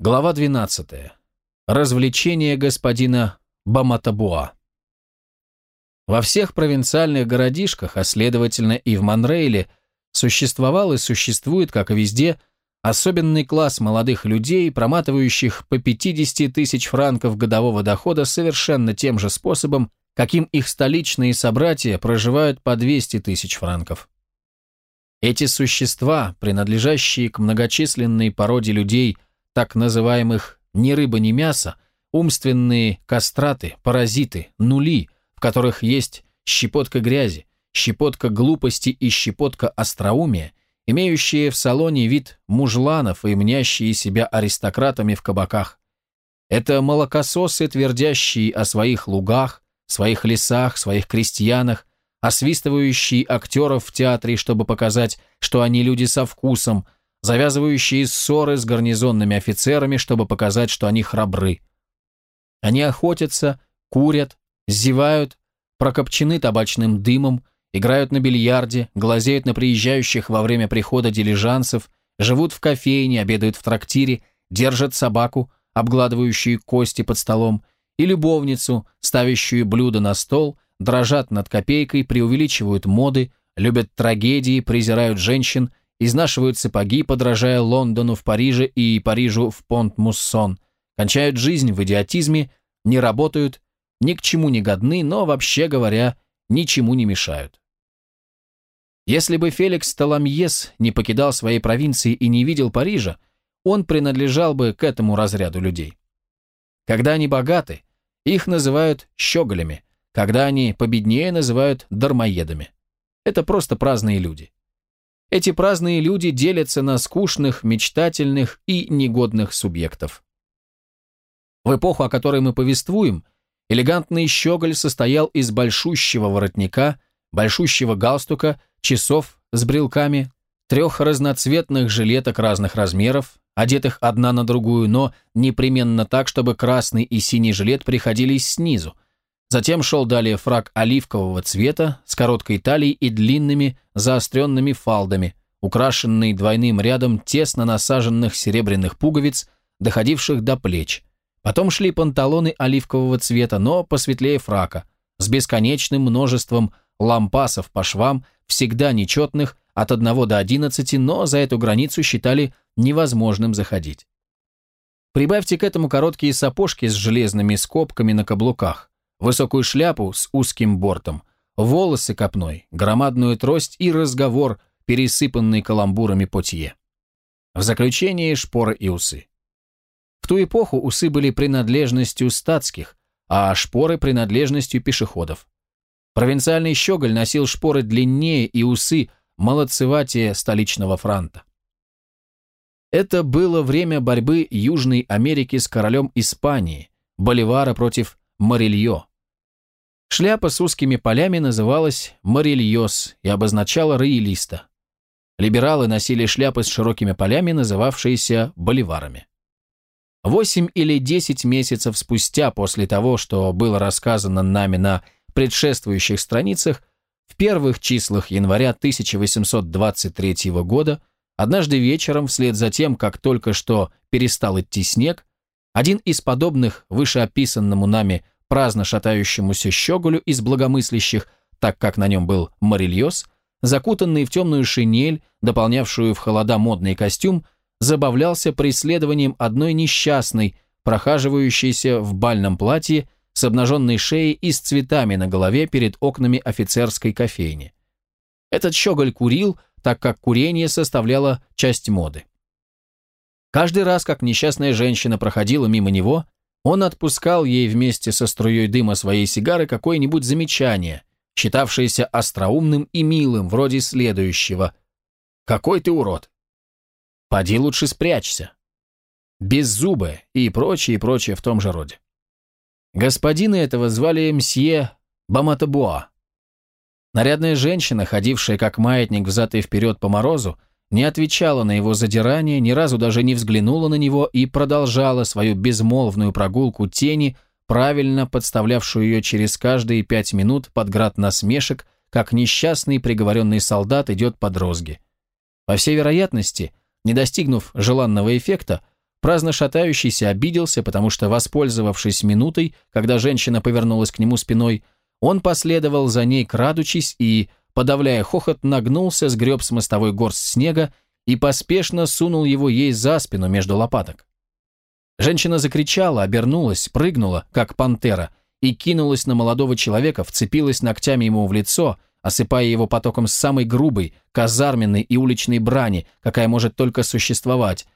Глава 12. Развлечение господина Баматабуа. Во всех провинциальных городишках, а следовательно и в Монрейле, существовал и существует, как и везде, особенный класс молодых людей, проматывающих по 50 тысяч франков годового дохода совершенно тем же способом, каким их столичные собратья проживают по 200 тысяч франков. Эти существа, принадлежащие к многочисленной породе людей, так называемых «ни рыба, ни мясо», умственные кастраты, паразиты, нули, в которых есть щепотка грязи, щепотка глупости и щепотка остроумия, имеющие в салоне вид мужланов и мнящие себя аристократами в кабаках. Это молокососы, твердящие о своих лугах, своих лесах, своих крестьянах, освистывающие актеров в театре, чтобы показать, что они люди со вкусом, завязывающие ссоры с гарнизонными офицерами, чтобы показать, что они храбры. Они охотятся, курят, зевают, прокопчены табачным дымом, играют на бильярде, глазеют на приезжающих во время прихода дилижансов, живут в кофейне, обедают в трактире, держат собаку, обгладывающую кости под столом, и любовницу, ставящую блюдо на стол, дрожат над копейкой, преувеличивают моды, любят трагедии, презирают женщин, изнашивают сапоги, подражая Лондону в Париже и Парижу в Понт-Муссон, кончают жизнь в идиотизме, не работают, ни к чему не годны, но, вообще говоря, ничему не мешают. Если бы Феликс Таламьес не покидал своей провинции и не видел Парижа, он принадлежал бы к этому разряду людей. Когда они богаты, их называют щеголями, когда они победнее, называют дармоедами. Это просто праздные люди. Эти праздные люди делятся на скучных, мечтательных и негодных субъектов. В эпоху, о которой мы повествуем, элегантный щеголь состоял из большущего воротника, большущего галстука, часов с брелками, трех разноцветных жилеток разных размеров, одетых одна на другую, но непременно так, чтобы красный и синий жилет приходились снизу, Затем шел далее фраг оливкового цвета с короткой талией и длинными заостренными фалдами, украшенный двойным рядом тесно насаженных серебряных пуговиц, доходивших до плеч. Потом шли панталоны оливкового цвета, но посветлее фрака, с бесконечным множеством лампасов по швам, всегда нечетных, от 1 до 11, но за эту границу считали невозможным заходить. Прибавьте к этому короткие сапожки с железными скобками на каблуках, высокую шляпу с узким бортом, волосы копной, громадную трость и разговор, пересыпанный каламбурами потье. В заключение шпоры и усы. В ту эпоху усы были принадлежностью статских, а шпоры принадлежностью пешеходов. Провинциальный щеголь носил шпоры длиннее и усы молодцеватее столичного франта. Это было время борьбы Южной Америки с королем Испании, Боливара против Морильо. Шляпа с узкими полями называлась «морильос» и обозначала роялиста. Либералы носили шляпы с широкими полями, называвшиеся боливарами. Восемь или десять месяцев спустя после того, что было рассказано нами на предшествующих страницах, в первых числах января 1823 года, однажды вечером, вслед за тем, как только что перестал идти снег, один из подобных вышеописанному нами праздно шатающемуся щеголю из благомыслящих, так как на нем был морильез, закутанный в темную шинель, дополнявшую в холода модный костюм, забавлялся преследованием одной несчастной, прохаживающейся в бальном платье с обнаженной шеей и с цветами на голове перед окнами офицерской кофейни. Этот щеголь курил, так как курение составляло часть моды. Каждый раз, как несчастная женщина проходила мимо него, он отпускал ей вместе со струей дыма своей сигары какое-нибудь замечание, считавшееся остроумным и милым, вроде следующего. «Какой ты урод!» «Поди лучше спрячься!» «Беззубое» и прочее, и прочее в том же роде. Господина этого звали мсье Баматабуа. Нарядная женщина, ходившая как маятник взад и вперед по морозу, не отвечала на его задирание, ни разу даже не взглянула на него и продолжала свою безмолвную прогулку тени, правильно подставлявшую ее через каждые пять минут под град насмешек, как несчастный приговоренный солдат идет под розги. По всей вероятности, не достигнув желанного эффекта, праздно шатающийся обиделся, потому что, воспользовавшись минутой, когда женщина повернулась к нему спиной, он последовал за ней, крадучись, и, подавляя хохот, нагнулся, сгреб с мостовой горсть снега и поспешно сунул его ей за спину между лопаток. Женщина закричала, обернулась, прыгнула, как пантера, и кинулась на молодого человека, вцепилась ногтями ему в лицо, осыпая его потоком самой грубой, казарменной и уличной брани, какая может только существовать.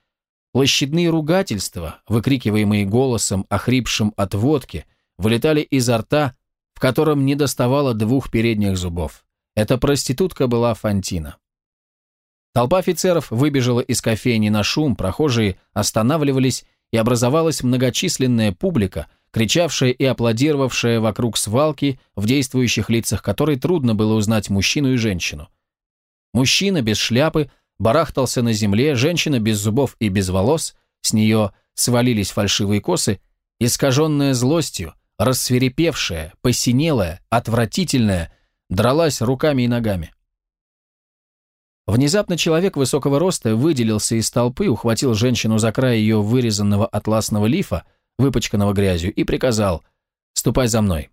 Площадные ругательства, выкрикиваемые голосом, охрипшим от водки, вылетали изо рта, в котором не доставало двух передних зубов. Эта проститутка была Фантина. Толпа офицеров выбежала из кофейни на шум, прохожие останавливались, и образовалась многочисленная публика, кричавшая и аплодировавшая вокруг свалки, в действующих лицах которой трудно было узнать мужчину и женщину. Мужчина без шляпы барахтался на земле, женщина без зубов и без волос, с нее свалились фальшивые косы, искаженная злостью, рассверепевшая, посинелая, отвратительная, дралась руками и ногами. Внезапно человек высокого роста выделился из толпы, ухватил женщину за край ее вырезанного атласного лифа, выпачканного грязью, и приказал «Ступай за мной».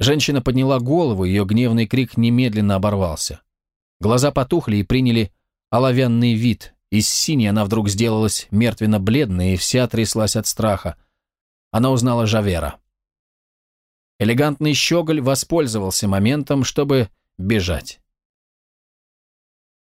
Женщина подняла голову, ее гневный крик немедленно оборвался. Глаза потухли и приняли оловянный вид. Из синей она вдруг сделалась мертвенно-бледной и вся тряслась от страха. Она узнала Жавера. Элегантный щеголь воспользовался моментом, чтобы бежать.